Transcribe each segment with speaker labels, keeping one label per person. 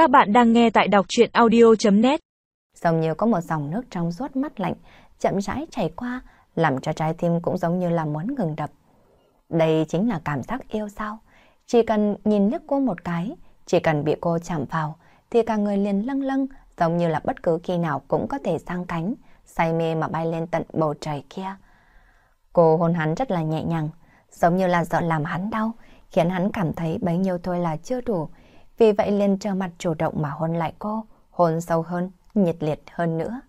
Speaker 1: Các bạn đang nghe tại đọc chuyện audio.net
Speaker 2: Giống như có một dòng nước trong suốt mắt lạnh, chậm rãi chảy qua, làm cho trái tim cũng giống như là muốn ngừng đập. Đây chính là cảm giác yêu sao? Chỉ cần nhìn liếc cô một cái, chỉ cần bị cô chạm vào, thì cả người liền lâng lâng, giống như là bất cứ khi nào cũng có thể sang cánh, say mê mà bay lên tận bầu trời kia. Cô hôn hắn rất là nhẹ nhàng, giống như là sợ làm hắn đau, khiến hắn cảm thấy bấy nhiêu thôi là chưa đủ. Vì vậy liền trơ mặt chủ động mà hôn lại cô, hôn sâu hơn, nhiệt liệt hơn nữa.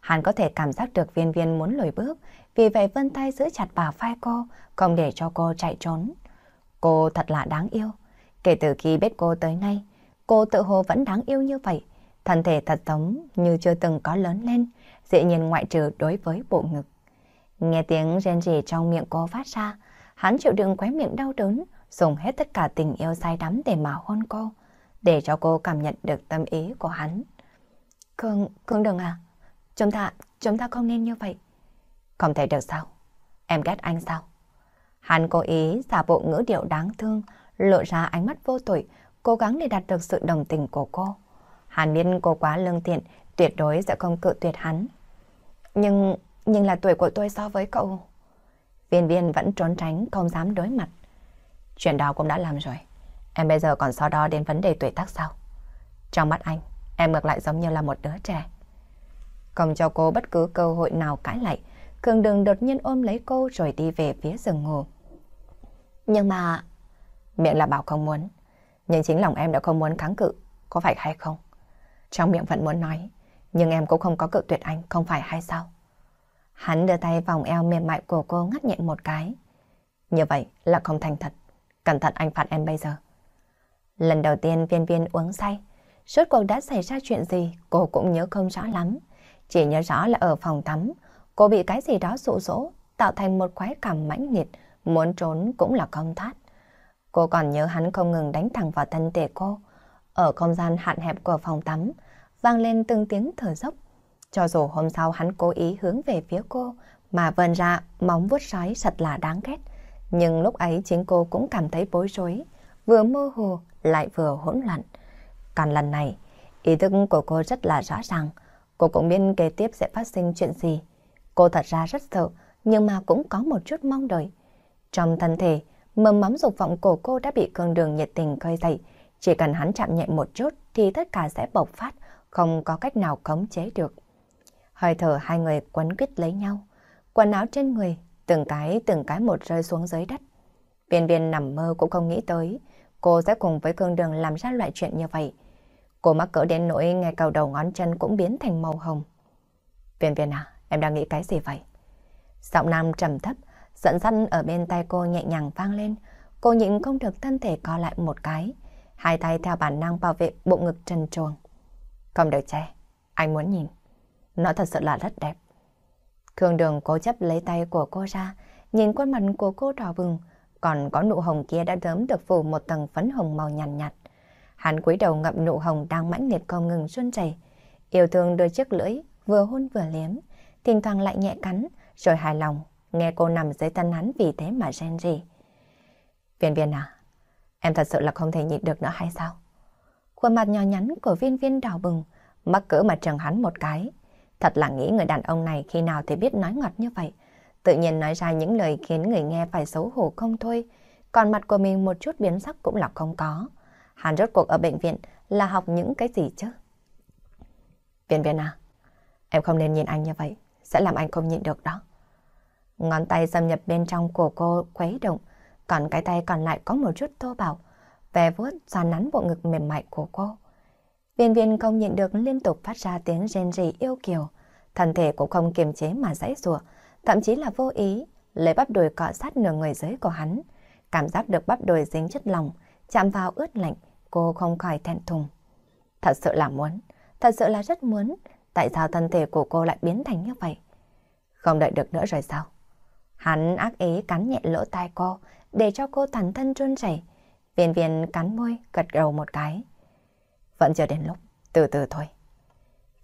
Speaker 2: Hắn có thể cảm giác được viên viên muốn lùi bước, vì vậy vân tay giữ chặt bà vai cô, không để cho cô chạy trốn. Cô thật là đáng yêu. Kể từ khi biết cô tới nay, cô tự hồ vẫn đáng yêu như vậy. Thân thể thật giống như chưa từng có lớn lên, dĩ nhiên ngoại trừ đối với bộ ngực. Nghe tiếng rên rỉ trong miệng cô phát ra, hắn chịu đựng quấy miệng đau đớn, dùng hết tất cả tình yêu say đắm để mà hôn cô, để cho cô cảm nhận được tâm ý của hắn. Cương, Cương đừng à, chúng ta, chúng ta không nên như vậy. Không thể được sao? Em ghét anh sao? Hắn cố ý giả bộ ngữ điệu đáng thương, lộ ra ánh mắt vô tội, cố gắng để đạt được sự đồng tình của cô. Hắn biết cô quá lương thiện, tuyệt đối sẽ không cự tuyệt hắn. Nhưng, nhưng là tuổi của tôi so với cậu. Viên viên vẫn trốn tránh, không dám đối mặt. Chuyện đó cũng đã làm rồi. Em bây giờ còn so đo đến vấn đề tuổi tác sao? Trong mắt anh, em ngược lại giống như là một đứa trẻ. Không cho cô bất cứ cơ hội nào cãi lại, Cường đường đột nhiên ôm lấy cô rồi đi về phía giường ngủ. Nhưng mà... Miệng là bảo không muốn, nhưng chính lòng em đã không muốn kháng cự, có phải hay không? Trong miệng vẫn muốn nói, nhưng em cũng không có cự tuyệt anh, không phải hay sao? Hắn đưa tay vòng eo mềm mại của cô ngắt nhẹ một cái. Như vậy là không thành thật. Cẩn thận anh phạt em bây giờ. Lần đầu tiên viên viên uống say. Suốt cuộc đã xảy ra chuyện gì cô cũng nhớ không rõ lắm. Chỉ nhớ rõ là ở phòng tắm. Cô bị cái gì đó dụ dỗ, tạo thành một khoái cảm mãnh liệt. Muốn trốn cũng là không thoát. Cô còn nhớ hắn không ngừng đánh thẳng vào thân thể cô. Ở không gian hạn hẹp của phòng tắm, vang lên từng tiếng thở dốc. Cho dù hôm sau hắn cố ý hướng về phía cô, mà vần ra móng vuốt sói thật là đáng ghét. Nhưng lúc ấy chính cô cũng cảm thấy bối rối, vừa mơ hồ lại vừa hỗn loạn. Còn lần này, ý thức của cô rất là rõ ràng. Cô cũng biết kế tiếp sẽ phát sinh chuyện gì. Cô thật ra rất sợ, nhưng mà cũng có một chút mong đợi. Trong thân thể, mầm mắm dục vọng của cô đã bị cơn đường nhiệt tình khơi dậy. Chỉ cần hắn chạm nhẹ một chút thì tất cả sẽ bộc phát, không có cách nào khống chế được. Hơi thở hai người quấn quýt lấy nhau. Quần áo trên người, từng cái từng cái một rơi xuống dưới đất. Viên viên nằm mơ cũng không nghĩ tới, cô sẽ cùng với Khương đường làm ra loại chuyện như vậy. Cô mắc cỡ đến nỗi ngay cầu đầu ngón chân cũng biến thành màu hồng. Viên viên à, em đang nghĩ cái gì vậy? Giọng nam trầm thấp, dẫn dắt ở bên tay cô nhẹ nhàng vang lên. Cô nhịn không được thân thể co lại một cái. Hai tay theo bản năng bảo vệ bộ ngực trần truồng. Không được che, anh muốn nhìn. Nó thật sự là rất đẹp. Khương Đường cố chấp lấy tay của cô ra, nhìn khuôn mặt của cô đỏ bừng, còn có nụ hồng kia đã đớm được phủ một tầng phấn hồng màu nhàn nhạt, nhạt. Hắn cúi đầu ngậm nụ hồng đang mãnh liệt không ngừng xuân chảy, yêu thương đôi chiếc lưỡi, vừa hôn vừa liếm, thỉnh thoảng lại nhẹ cắn, rồi hài lòng, nghe cô nằm dưới thân hắn vì thế mà rên rỉ. Viên viên à, em thật sự là không thể nhịn được nữa hay sao? Khuôn mặt nhỏ nhắn của viên viên đỏ bừng, mắc cỡ mà trừng hắn một cái. Thật là nghĩ người đàn ông này khi nào thì biết nói ngọt như vậy. Tự nhiên nói ra những lời khiến người nghe phải xấu hổ không thôi. Còn mặt của mình một chút biến sắc cũng là không có. Hắn rốt cuộc ở bệnh viện là học những cái gì chứ? Viên viên à, em không nên nhìn anh như vậy. Sẽ làm anh không nhịn được đó. Ngón tay xâm nhập bên trong của cô khuấy động. Còn cái tay còn lại có một chút thô bạo. Về vuốt xoa nắn bộ ngực mềm mại của cô. Viên viên không nhịn được liên tục phát ra tiếng rên rỉ yêu kiều. Thân thể cũng không kiềm chế mà dãy rủa, thậm chí là vô ý, lấy bắp đùi cọ sát nửa người dưới của hắn. Cảm giác được bắp đùi dính chất lòng, chạm vào ướt lạnh, cô không khỏi thẹn thùng. Thật sự là muốn, thật sự là rất muốn, tại sao thân thể của cô lại biến thành như vậy? Không đợi được nữa rồi sao? Hắn ác ý cắn nhẹ lỗ tai cô, để cho cô thẳng thân run rẩy. Viên viên cắn môi, gật đầu một cái. Vẫn chưa đến lúc, từ từ thôi.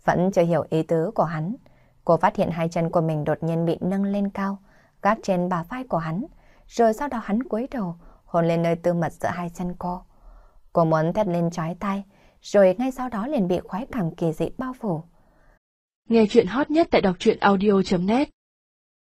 Speaker 2: Vẫn chưa hiểu ý tứ của hắn. Cô phát hiện hai chân của mình đột nhiên bị nâng lên cao, gác trên bả vai của hắn, rồi sau đó hắn cúi đầu, hôn lên nơi tư mật giữa hai chân cô. Cô muốn thét lên trái tay, rồi ngay sau đó liền bị khoái cảm kỳ dị bao phủ.
Speaker 1: Nghe chuyện hot nhất tại đọc truyện audio.net